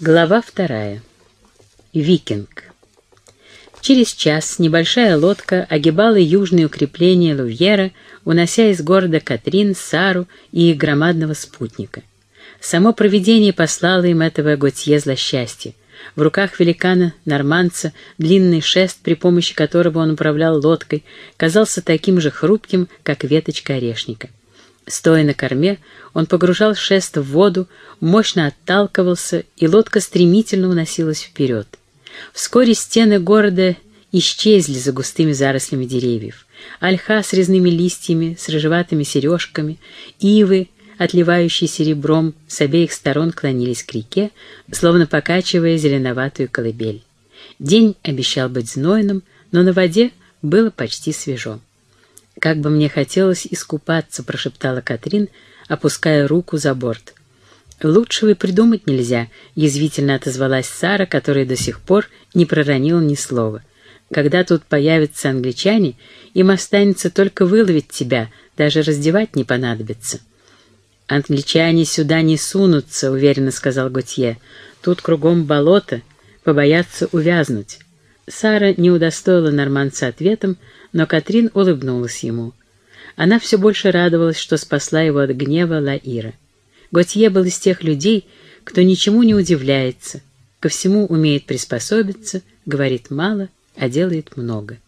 Глава вторая. Викинг. Через час небольшая лодка огибала южные укрепления Лувьера, унося из города Катрин, Сару и их громадного спутника. Само провидение послало им этого Готье злосчастье. В руках великана-норманца длинный шест, при помощи которого он управлял лодкой, казался таким же хрупким, как веточка орешника. Стоя на корме, он погружал шест в воду, мощно отталкивался, и лодка стремительно уносилась вперед. Вскоре стены города исчезли за густыми зарослями деревьев. Ольха с резными листьями, с рыжеватыми сережками, ивы, отливающие серебром, с обеих сторон клонились к реке, словно покачивая зеленоватую колыбель. День обещал быть знойным, но на воде было почти свежо. «Как бы мне хотелось искупаться», — прошептала Катрин, опуская руку за борт. «Лучшего и придумать нельзя», — язвительно отозвалась Сара, которая до сих пор не проронила ни слова. «Когда тут появятся англичане, им останется только выловить тебя, даже раздевать не понадобится». «Англичане сюда не сунутся», — уверенно сказал Готье. «Тут кругом болото, побоятся увязнуть». Сара не удостоила норманца ответом, но Катрин улыбнулась ему. Она все больше радовалась, что спасла его от гнева Лаира. Готье был из тех людей, кто ничему не удивляется, ко всему умеет приспособиться, говорит мало, а делает много.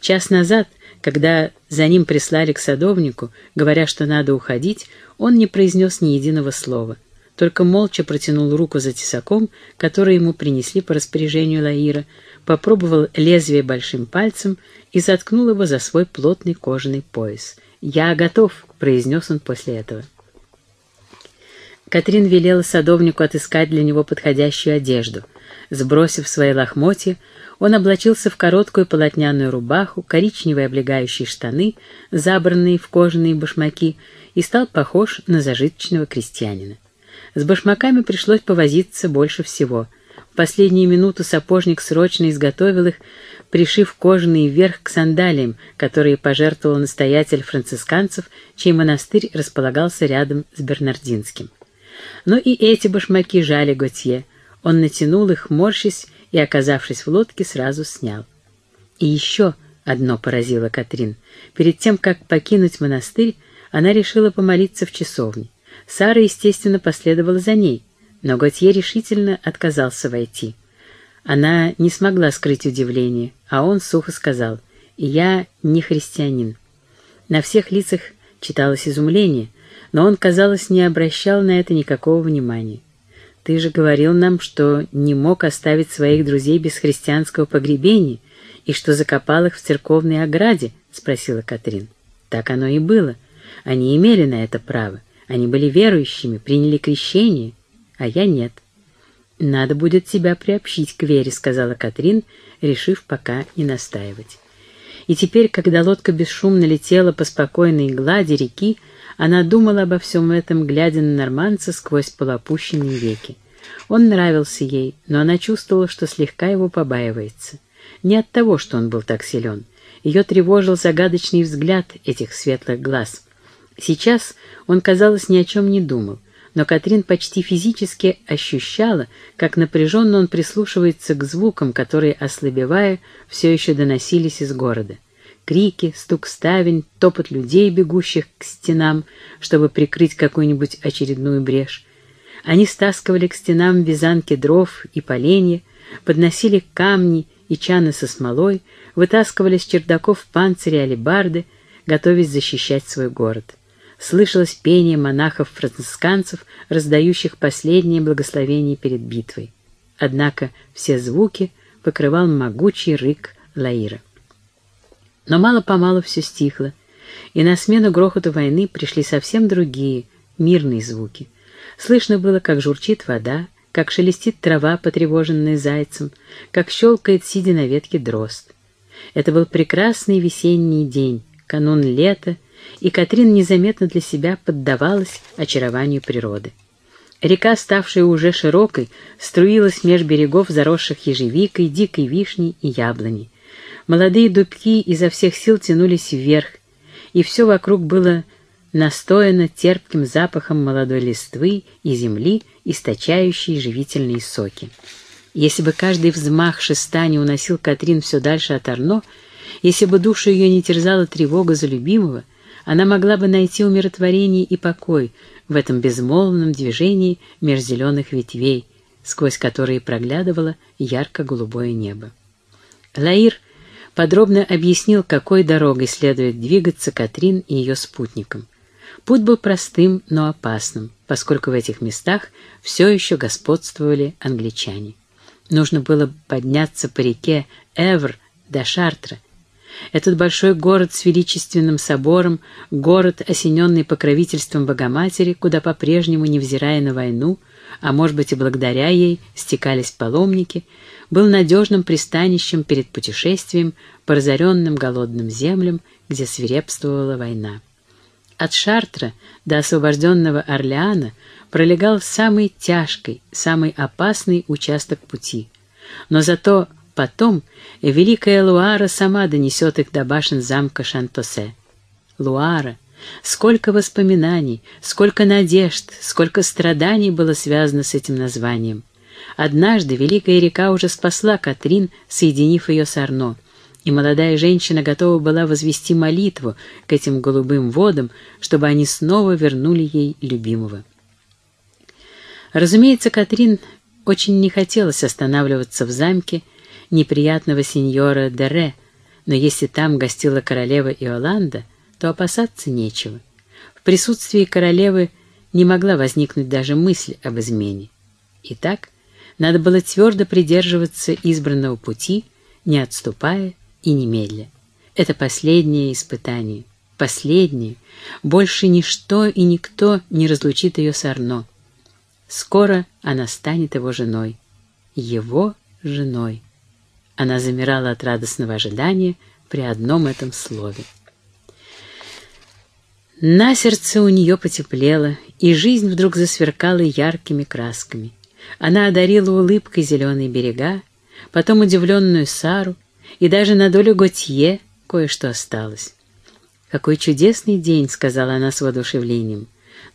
Час назад, когда за ним прислали к садовнику, говоря, что надо уходить, он не произнес ни единого слова, только молча протянул руку за тесаком, который ему принесли по распоряжению Лаира, попробовал лезвие большим пальцем и заткнул его за свой плотный кожаный пояс. «Я готов», — произнес он после этого. Катрин велела садовнику отыскать для него подходящую одежду. Сбросив свои лохмотья, он облачился в короткую полотняную рубаху, коричневые облегающие штаны, забранные в кожаные башмаки, и стал похож на зажиточного крестьянина. С башмаками пришлось повозиться больше всего. В последнюю минуту сапожник срочно изготовил их, пришив кожаный верх к сандалиям, которые пожертвовал настоятель францисканцев, чей монастырь располагался рядом с Бернардинским. Но и эти башмаки жали Готье. Он натянул их, морщись, и, оказавшись в лодке, сразу снял. И еще одно поразило Катрин. Перед тем, как покинуть монастырь, она решила помолиться в часовне. Сара, естественно, последовала за ней, но Готье решительно отказался войти. Она не смогла скрыть удивление, а он сухо сказал «Я не христианин». На всех лицах читалось изумление, но он, казалось, не обращал на это никакого внимания. «Ты же говорил нам, что не мог оставить своих друзей без христианского погребения и что закопал их в церковной ограде?» — спросила Катрин. «Так оно и было. Они имели на это право. Они были верующими, приняли крещение, а я нет». «Надо будет тебя приобщить к вере», — сказала Катрин, решив пока не настаивать. И теперь, когда лодка бесшумно летела по спокойной глади реки, она думала обо всем этом, глядя на норманца сквозь полуопущенные веки. Он нравился ей, но она чувствовала, что слегка его побаивается. Не от того, что он был так силен. Ее тревожил загадочный взгляд этих светлых глаз. Сейчас он, казалось, ни о чем не думал но Катрин почти физически ощущала, как напряженно он прислушивается к звукам, которые, ослабевая, все еще доносились из города. Крики, стук ставень, топот людей, бегущих к стенам, чтобы прикрыть какую-нибудь очередную брешь. Они стаскивали к стенам вязанки дров и поленья, подносили камни и чаны со смолой, вытаскивали с чердаков панцири алебарды, готовясь защищать свой город слышалось пение монахов-францисканцев, раздающих последние благословения перед битвой. Однако все звуки покрывал могучий рык Лаира. Но мало-помалу все стихло, и на смену грохоту войны пришли совсем другие, мирные звуки. Слышно было, как журчит вода, как шелестит трава, потревоженная зайцем, как щелкает, сидя на ветке, дрозд. Это был прекрасный весенний день, канун лета, и Катрин незаметно для себя поддавалась очарованию природы. Река, ставшая уже широкой, струилась меж берегов, заросших ежевикой, дикой вишней и яблоней. Молодые дубки изо всех сил тянулись вверх, и все вокруг было настояна терпким запахом молодой листвы и земли, источающей живительные соки. Если бы каждый взмах шеста не уносил Катрин все дальше от Арно, если бы душу ее не терзала тревога за любимого, она могла бы найти умиротворение и покой в этом безмолвном движении меж зеленых ветвей, сквозь которые проглядывало ярко-голубое небо. Лаир подробно объяснил, какой дорогой следует двигаться Катрин и ее спутникам. Путь был простым, но опасным, поскольку в этих местах все еще господствовали англичане. Нужно было подняться по реке Эвр до Шартра. Этот большой город с величественным собором, город, осененный покровительством Богоматери, куда по-прежнему, невзирая на войну, а может быть и благодаря ей, стекались паломники, был надежным пристанищем перед путешествием по разоренным голодным землям, где свирепствовала война. От Шартра до освобожденного Орлеана пролегал самый тяжкий, самый опасный участок пути. Но зато потом Великая Луара сама донесет их до башен замка Шантосе. Луара, сколько воспоминаний, сколько надежд, сколько страданий было связано с этим названием. Однажды Великая река уже спасла Катрин, соединив ее с Арно и молодая женщина готова была возвести молитву к этим голубым водам, чтобы они снова вернули ей любимого. Разумеется, Катрин очень не хотелось останавливаться в замке неприятного сеньора Дере, но если там гостила королева Иоланда, то опасаться нечего. В присутствии королевы не могла возникнуть даже мысль об измене. Итак, надо было твердо придерживаться избранного пути, не отступая и немедля. Это последнее испытание. Последнее. Больше ничто и никто не разлучит ее с Арно. Скоро она станет его женой. Его женой. Она замирала от радостного ожидания при одном этом слове. На сердце у нее потеплело, и жизнь вдруг засверкала яркими красками. Она одарила улыбкой зеленые берега, потом удивленную Сару, и даже на долю Готье кое-что осталось. «Какой чудесный день!» — сказала она с воодушевлением.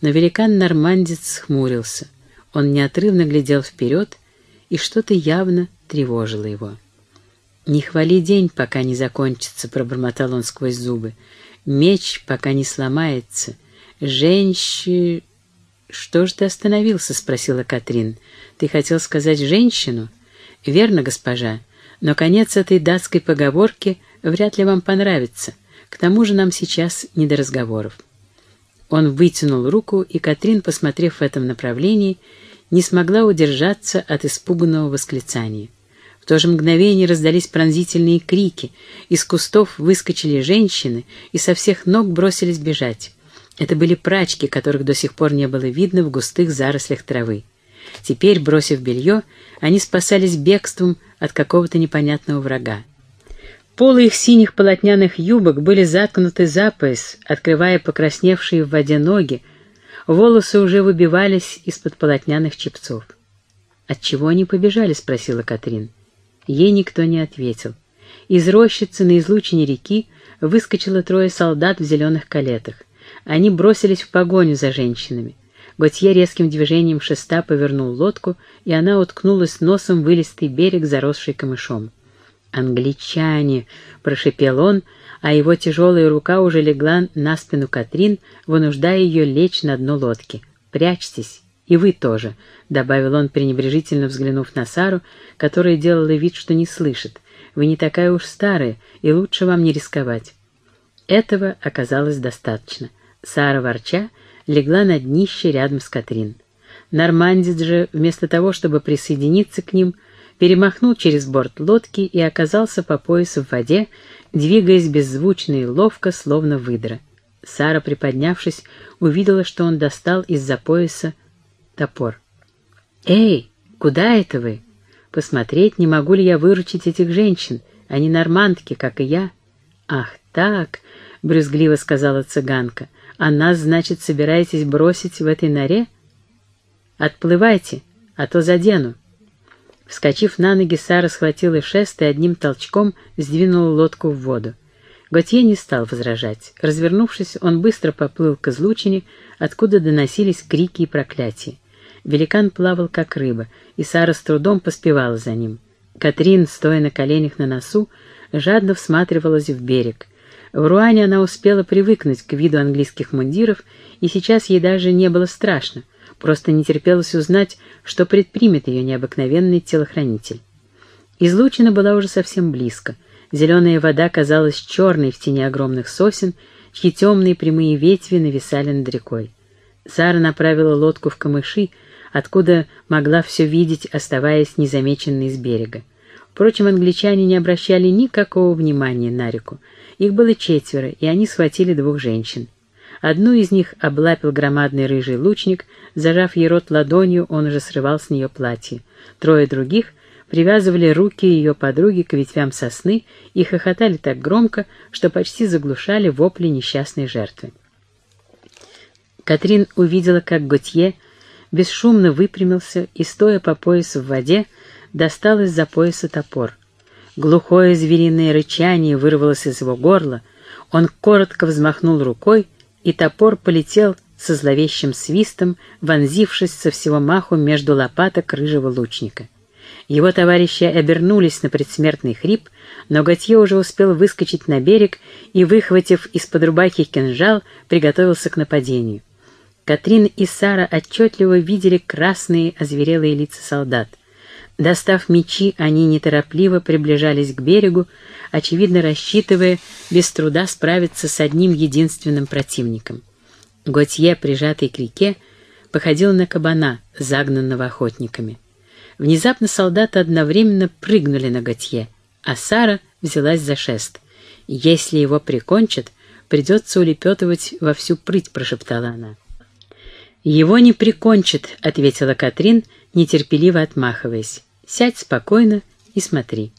Но великан-нормандец хмурился. Он неотрывно глядел вперед, и что-то явно тревожило его. «Не хвали день, пока не закончится», — пробормотал он сквозь зубы. «Меч, пока не сломается. Женщи...» «Что ж ты остановился?» — спросила Катрин. «Ты хотел сказать женщину?» «Верно, госпожа. Но конец этой датской поговорки вряд ли вам понравится. К тому же нам сейчас не до разговоров. Он вытянул руку, и Катрин, посмотрев в этом направлении, не смогла удержаться от испуганного восклицания. В то же мгновение раздались пронзительные крики, из кустов выскочили женщины и со всех ног бросились бежать. Это были прачки, которых до сих пор не было видно в густых зарослях травы. Теперь, бросив белье, они спасались бегством от какого-то непонятного врага. Полы их синих полотняных юбок были заткнуты за пояс, открывая покрасневшие в воде ноги, волосы уже выбивались из-под полотняных чепцов. «Отчего они побежали?» — спросила Катрин. Ей никто не ответил. Из рощицы на излучине реки выскочило трое солдат в зеленых калетах. Они бросились в погоню за женщинами. Готье резким движением шеста повернул лодку, и она уткнулась носом в вылистый берег, заросший камышом. «Англичане!» — прошипел он, а его тяжелая рука уже легла на спину Катрин, вынуждая ее лечь на дно лодки. «Прячьтесь, и вы тоже», — добавил он, пренебрежительно взглянув на Сару, которая делала вид, что не слышит. «Вы не такая уж старая, и лучше вам не рисковать». Этого оказалось достаточно. Сара, ворча, легла на днище рядом с Катрин. Нормандец же, вместо того, чтобы присоединиться к ним, перемахнул через борт лодки и оказался по пояс в воде, двигаясь беззвучно и ловко, словно выдра. Сара, приподнявшись, увидела, что он достал из-за пояса топор. «Эй, куда это вы? Посмотреть, не могу ли я выручить этих женщин. Они нормандки, как и я». «Ах так!» — брюзгливо сказала цыганка — а нас, значит, собираетесь бросить в этой норе? Отплывайте, а то задену. Вскочив на ноги, Сара схватила шест и одним толчком сдвинула лодку в воду. Готье не стал возражать. Развернувшись, он быстро поплыл к излучине, откуда доносились крики и проклятия. Великан плавал, как рыба, и Сара с трудом поспевала за ним. Катрин, стоя на коленях на носу, жадно всматривалась в берег. В Руане она успела привыкнуть к виду английских мундиров, и сейчас ей даже не было страшно, просто не терпелось узнать, что предпримет ее необыкновенный телохранитель. Излучина была уже совсем близко. Зеленая вода казалась черной в тени огромных сосен, чьи темные прямые ветви нависали над рекой. Сара направила лодку в камыши, откуда могла все видеть, оставаясь незамеченной с берега. Впрочем, англичане не обращали никакого внимания на реку. Их было четверо, и они схватили двух женщин. Одну из них облапил громадный рыжий лучник, зажав ей рот ладонью, он уже срывал с нее платье. Трое других привязывали руки ее подруги к ветвям сосны и хохотали так громко, что почти заглушали вопли несчастной жертвы. Катрин увидела, как Готье бесшумно выпрямился и, стоя по поясу в воде, достал из-за пояса топор. Глухое звериное рычание вырвалось из его горла, он коротко взмахнул рукой, и топор полетел со зловещим свистом, вонзившись со всего маху между лопаток рыжего лучника. Его товарищи обернулись на предсмертный хрип, но Готье уже успел выскочить на берег и, выхватив из-под рубахи кинжал, приготовился к нападению. Катрин и Сара отчетливо видели красные озверелые лица солдат. Достав мечи, они неторопливо приближались к берегу, очевидно рассчитывая без труда справиться с одним единственным противником. Готье, прижатый к реке, походил на кабана, загнанного охотниками. Внезапно солдаты одновременно прыгнули на Готье, а Сара взялась за шест. «Если его прикончат, придется улепетывать во всю прыть», — прошептала она. «Его не прикончат», — ответила Катрин, нетерпеливо отмахиваясь. «Сядь спокойно и смотри».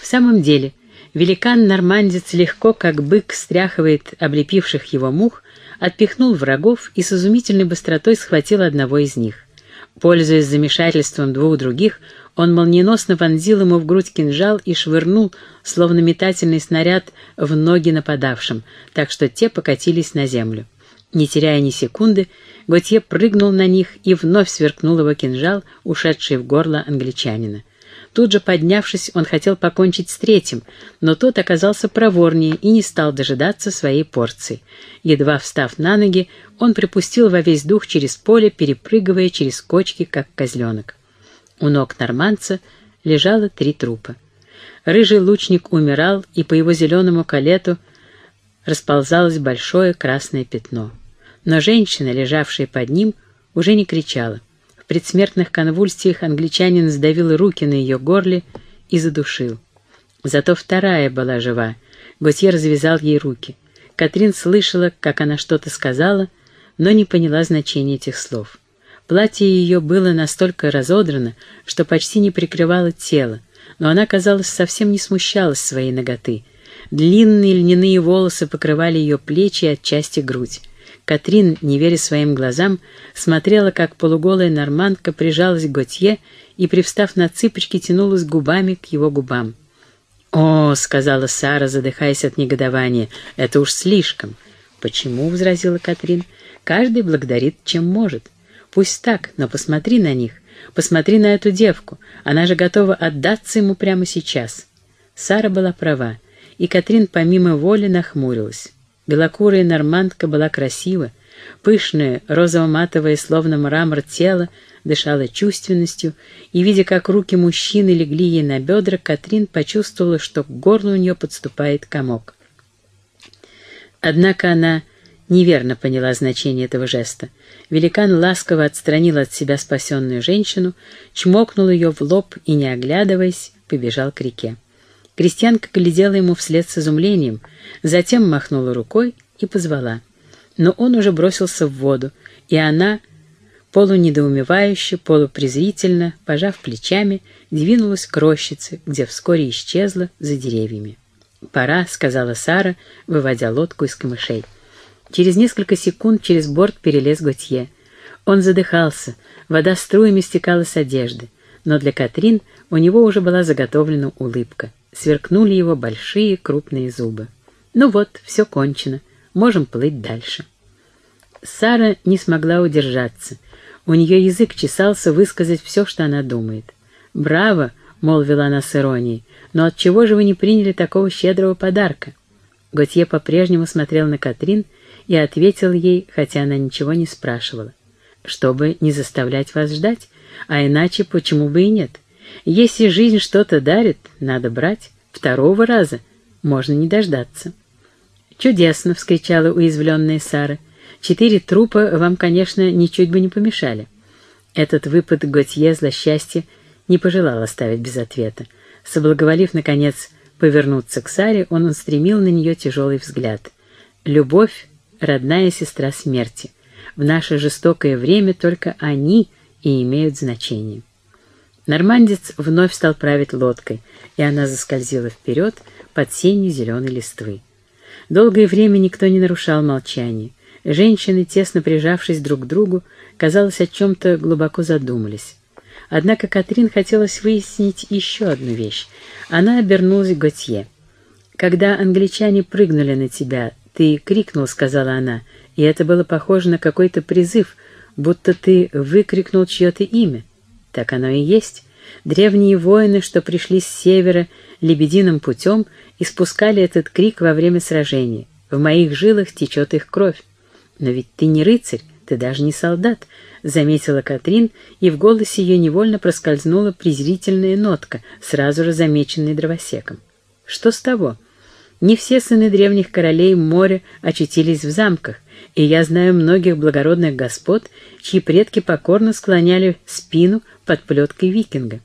В самом деле, великан-нормандец легко, как бык, стряхивает облепивших его мух, отпихнул врагов и с изумительной быстротой схватил одного из них. Пользуясь замешательством двух других, он молниеносно вонзил ему в грудь кинжал и швырнул, словно метательный снаряд, в ноги нападавшим, так что те покатились на землю. Не теряя ни секунды, Готье прыгнул на них и вновь сверкнул его кинжал, ушедший в горло англичанина. Тут же поднявшись, он хотел покончить с третьим, но тот оказался проворнее и не стал дожидаться своей порции. Едва встав на ноги, он припустил во весь дух через поле, перепрыгивая через кочки, как козленок. У ног норманца лежало три трупа. Рыжий лучник умирал, и по его зеленому калету расползалось большое красное пятно. Но женщина, лежавшая под ним, уже не кричала. В предсмертных конвульсиях англичанин сдавил руки на ее горле и задушил. Зато вторая была жива. Готье развязал ей руки. Катрин слышала, как она что-то сказала, но не поняла значения этих слов. Платье ее было настолько разодрано, что почти не прикрывало тело, но она, казалось, совсем не смущалась своей ноготы. Длинные льняные волосы покрывали ее плечи и отчасти грудь. Катрин, не веря своим глазам, смотрела, как полуголая нормандка прижалась к Готье и, привстав на цыпочки, тянулась губами к его губам. «О!» — сказала Сара, задыхаясь от негодования. «Это уж слишком!» «Почему?» — возразила Катрин. «Каждый благодарит, чем может. Пусть так, но посмотри на них. Посмотри на эту девку. Она же готова отдаться ему прямо сейчас». Сара была права, и Катрин помимо воли нахмурилась. Белокурая нормандка была красива, пышное, розово-матовое, словно мрамор тело, дышала чувственностью, и, видя, как руки мужчины легли ей на бедра, Катрин почувствовала, что к горлу у нее подступает комок. Однако она неверно поняла значение этого жеста. Великан ласково отстранил от себя спасенную женщину, чмокнул ее в лоб и, не оглядываясь, побежал к реке. Крестьянка глядела ему вслед с изумлением, затем махнула рукой и позвала. Но он уже бросился в воду, и она, полунедоумевающе, полупрезрительно, пожав плечами, двинулась к рощице, где вскоре исчезла за деревьями. «Пора», — сказала Сара, выводя лодку из камышей. Через несколько секунд через борт перелез Готье. Он задыхался, вода струями стекала с одежды, но для Катрин у него уже была заготовлена улыбка сверкнули его большие крупные зубы. Ну вот, все кончено, можем плыть дальше. Сара не смогла удержаться. У нее язык чесался высказать все, что она думает. «Браво!» — молвила она с иронией. «Но отчего же вы не приняли такого щедрого подарка?» Готье по-прежнему смотрел на Катрин и ответил ей, хотя она ничего не спрашивала. «Чтобы не заставлять вас ждать, а иначе почему бы и нет? Если жизнь что-то дарит, надо брать. Второго раза можно не дождаться». «Чудесно!» — вскричала уязвленная Сара. «Четыре трупа вам, конечно, ничуть бы не помешали». Этот выпад Готье злосчастья не пожелал оставить без ответа. Соблаговолив, наконец, повернуться к Саре, он устремил на нее тяжелый взгляд. «Любовь — родная сестра смерти. В наше жестокое время только они и имеют значение». Нормандец вновь стал править лодкой, и она заскользила вперед под сенью зеленой листвы. Долгое время никто не нарушал молчание. Женщины, тесно прижавшись друг к другу, казалось, о чем-то глубоко задумались. Однако Катрин хотелось выяснить еще одну вещь. Она обернулась к Готье. «Когда англичане прыгнули на тебя, ты крикнул», — сказала она, — «и это было похоже на какой-то призыв, будто ты выкрикнул чье-то имя. Так оно и есть. Древние воины, что пришли с севера лебединым путем, испускали этот крик во время сражения. В моих жилах течет их кровь. Но ведь ты не рыцарь, ты даже не солдат, — заметила Катрин, и в голосе ее невольно проскользнула презрительная нотка, сразу же замеченная дровосеком. Что с того? Не все сыны древних королей моря очутились в замках, и я знаю многих благородных господ, чьи предки покорно склоняли спину под плеткой викинга.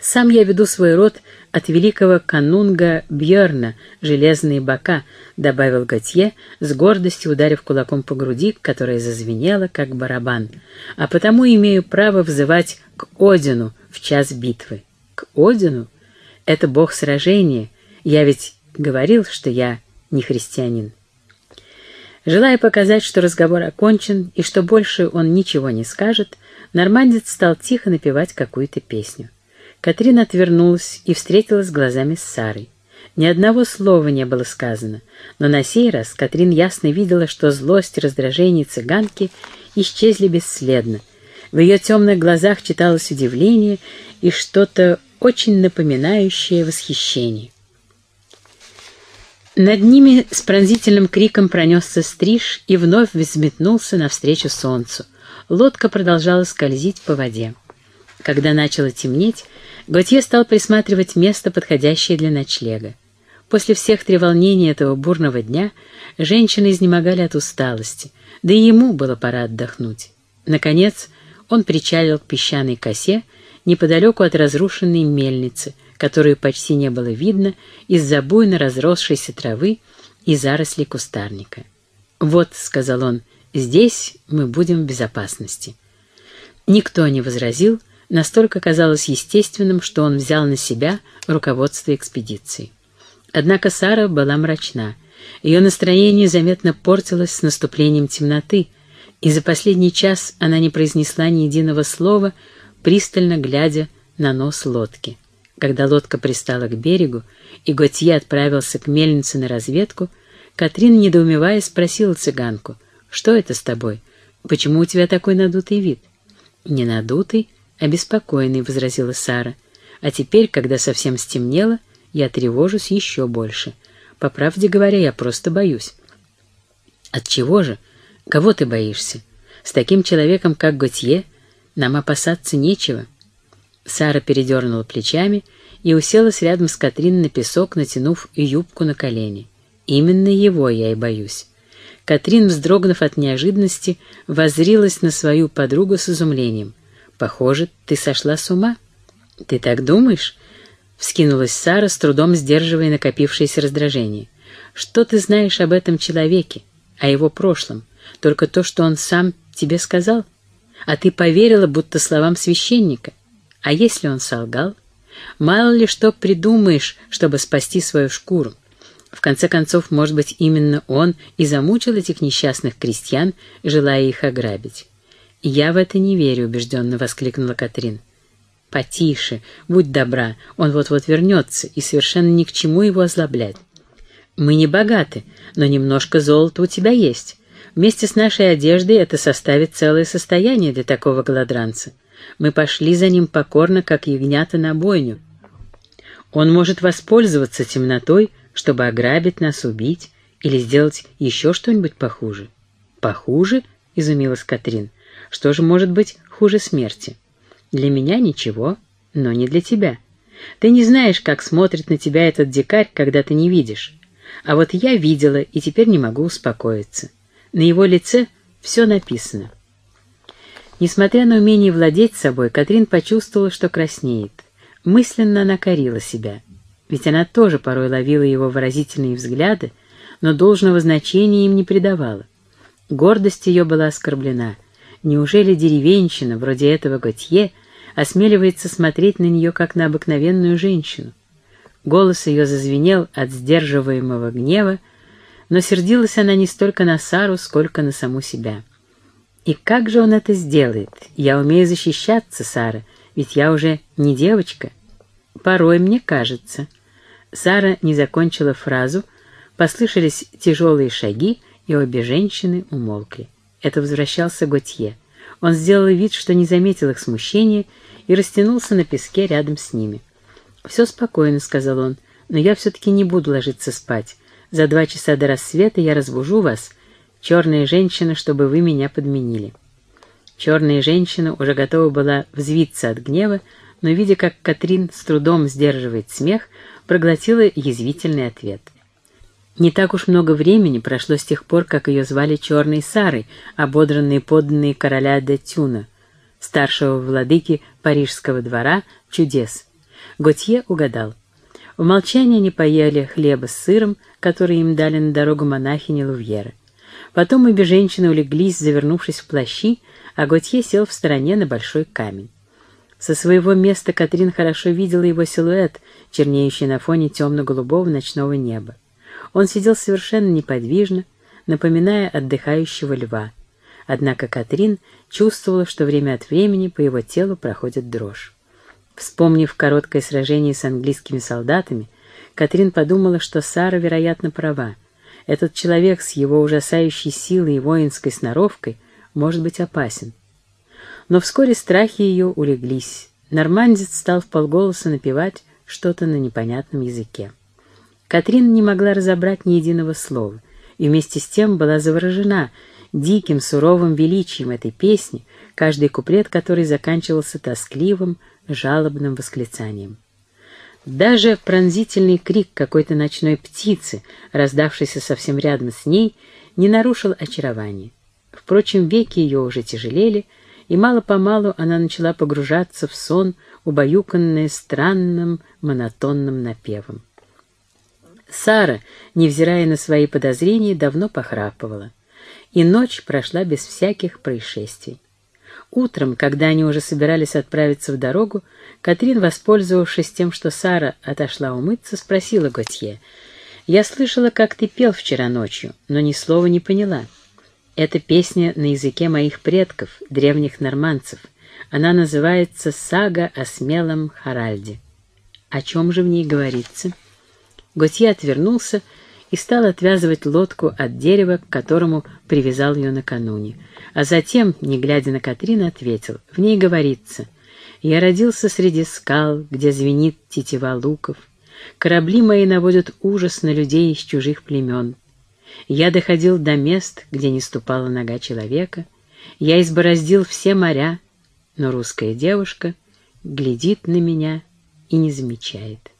Сам я веду свой род от великого канунга Бьерна, железные бока, добавил Готье, с гордостью ударив кулаком по груди, которая зазвенела, как барабан. А потому имею право взывать к Одину в час битвы. К Одину? Это бог сражения. Я ведь говорил, что я не христианин. Желая показать, что разговор окончен и что больше он ничего не скажет, нормандец стал тихо напевать какую-то песню. Катрин отвернулась и встретилась глазами с Сарой. Ни одного слова не было сказано, но на сей раз Катрин ясно видела, что злость и раздражение цыганки исчезли бесследно. В ее темных глазах читалось удивление и что-то очень напоминающее восхищение. Над ними с пронзительным криком пронесся стриж и вновь взметнулся навстречу солнцу. Лодка продолжала скользить по воде. Когда начало темнеть, Готье стал присматривать место, подходящее для ночлега. После всех треволнений этого бурного дня женщины изнемогали от усталости, да и ему было пора отдохнуть. Наконец он причалил к песчаной косе неподалеку от разрушенной мельницы, которую почти не было видно из-за буйно разросшейся травы и зарослей кустарника. «Вот», — сказал он, — «здесь мы будем в безопасности». Никто не возразил, — настолько казалось естественным, что он взял на себя руководство экспедицией. Однако Сара была мрачна. Ее настроение заметно портилось с наступлением темноты, и за последний час она не произнесла ни единого слова, пристально глядя на нос лодки. Когда лодка пристала к берегу, и Готье отправился к мельнице на разведку, Катрин, недоумевая, спросила цыганку, «Что это с тобой? Почему у тебя такой надутый вид?» «Не надутый, «Обеспокоенный», — возразила Сара. «А теперь, когда совсем стемнело, я тревожусь еще больше. По правде говоря, я просто боюсь». «От чего же? Кого ты боишься? С таким человеком, как Готье, нам опасаться нечего». Сара передернула плечами и уселась рядом с Катрин на песок, натянув юбку на колени. «Именно его я и боюсь». Катрин, вздрогнув от неожиданности, воззрилась на свою подругу с изумлением — Похоже, ты сошла с ума. Ты так думаешь? Вскинулась Сара, с трудом сдерживая накопившееся раздражение. Что ты знаешь об этом человеке, о его прошлом? Только то, что он сам тебе сказал? А ты поверила, будто словам священника. А если он солгал? Мало ли что придумаешь, чтобы спасти свою шкуру. В конце концов, может быть, именно он и замучил этих несчастных крестьян, желая их ограбить. «Я в это не верю», — убежденно воскликнула Катрин. «Потише, будь добра, он вот-вот вернется, и совершенно ни к чему его озлоблять». Мы не богаты, но немножко золота у тебя есть. Вместе с нашей одеждой это составит целое состояние для такого голодранца. Мы пошли за ним покорно, как ягнята на бойню. Он может воспользоваться темнотой, чтобы ограбить нас, убить или сделать еще что-нибудь похуже. «Похуже?» — изумилась Катрин. «Что же может быть хуже смерти?» «Для меня ничего, но не для тебя. Ты не знаешь, как смотрит на тебя этот дикарь, когда ты не видишь. А вот я видела и теперь не могу успокоиться. На его лице все написано». Несмотря на умение владеть собой, Катрин почувствовала, что краснеет. Мысленно она себя. Ведь она тоже порой ловила его выразительные взгляды, но должного значения им не придавала. Гордость ее была оскорблена. Неужели деревенщина, вроде этого Готье, осмеливается смотреть на нее, как на обыкновенную женщину? Голос ее зазвенел от сдерживаемого гнева, но сердилась она не столько на Сару, сколько на саму себя. И как же он это сделает? Я умею защищаться, Сара, ведь я уже не девочка. Порой мне кажется. Сара не закончила фразу, послышались тяжелые шаги, и обе женщины умолкли. Это возвращался Готье. Он сделал вид, что не заметил их смущения, и растянулся на песке рядом с ними. «Все спокойно», — сказал он, — «но я все-таки не буду ложиться спать. За два часа до рассвета я разбужу вас, черная женщина, чтобы вы меня подменили». Черная женщина уже готова была взвиться от гнева, но, видя, как Катрин с трудом сдерживает смех, проглотила язвительный ответ. Не так уж много времени прошло с тех пор, как ее звали Черной Сарой, ободранные подданные короля де Тюна, старшего владыки парижского двора чудес. Готье угадал. В молчании они поели хлеба с сыром, который им дали на дорогу монахини Лувьеры. Потом обе женщины улеглись, завернувшись в плащи, а Готье сел в стороне на большой камень. Со своего места Катрин хорошо видела его силуэт, чернеющий на фоне темно-голубого ночного неба. Он сидел совершенно неподвижно, напоминая отдыхающего льва. Однако Катрин чувствовала, что время от времени по его телу проходит дрожь. Вспомнив короткое сражение с английскими солдатами, Катрин подумала, что Сара, вероятно, права. Этот человек с его ужасающей силой и воинской сноровкой может быть опасен. Но вскоре страхи ее улеглись. Нормандец стал вполголоса напевать что-то на непонятном языке. Катрин не могла разобрать ни единого слова, и вместе с тем была заворожена диким, суровым величием этой песни, каждый куплет которой заканчивался тоскливым, жалобным восклицанием. Даже пронзительный крик какой-то ночной птицы, раздавшийся совсем рядом с ней, не нарушил очарования. Впрочем, веки ее уже тяжелели, и мало-помалу она начала погружаться в сон, убаюканная странным монотонным напевом. Сара, невзирая на свои подозрения, давно похрапывала, и ночь прошла без всяких происшествий. Утром, когда они уже собирались отправиться в дорогу, Катрин, воспользовавшись тем, что Сара отошла умыться, спросила Готье, «Я слышала, как ты пел вчера ночью, но ни слова не поняла». Это песня на языке моих предков, древних нормандцев. Она называется «Сага о смелом Харальде». О чем же в ней говорится? Готье отвернулся и стал отвязывать лодку от дерева, к которому привязал ее накануне. А затем, не глядя на Катрина, ответил. В ней говорится «Я родился среди скал, где звенит тетива луков. Корабли мои наводят ужас на людей из чужих племен. Я доходил до мест, где не ступала нога человека. Я избороздил все моря, но русская девушка глядит на меня и не замечает.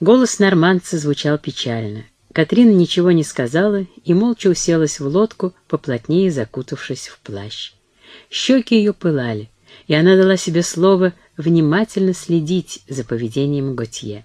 Голос нормандца звучал печально. Катрина ничего не сказала и молча уселась в лодку, поплотнее закутавшись в плащ. Щеки ее пылали, и она дала себе слово внимательно следить за поведением Готье.